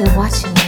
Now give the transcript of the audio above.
You're watching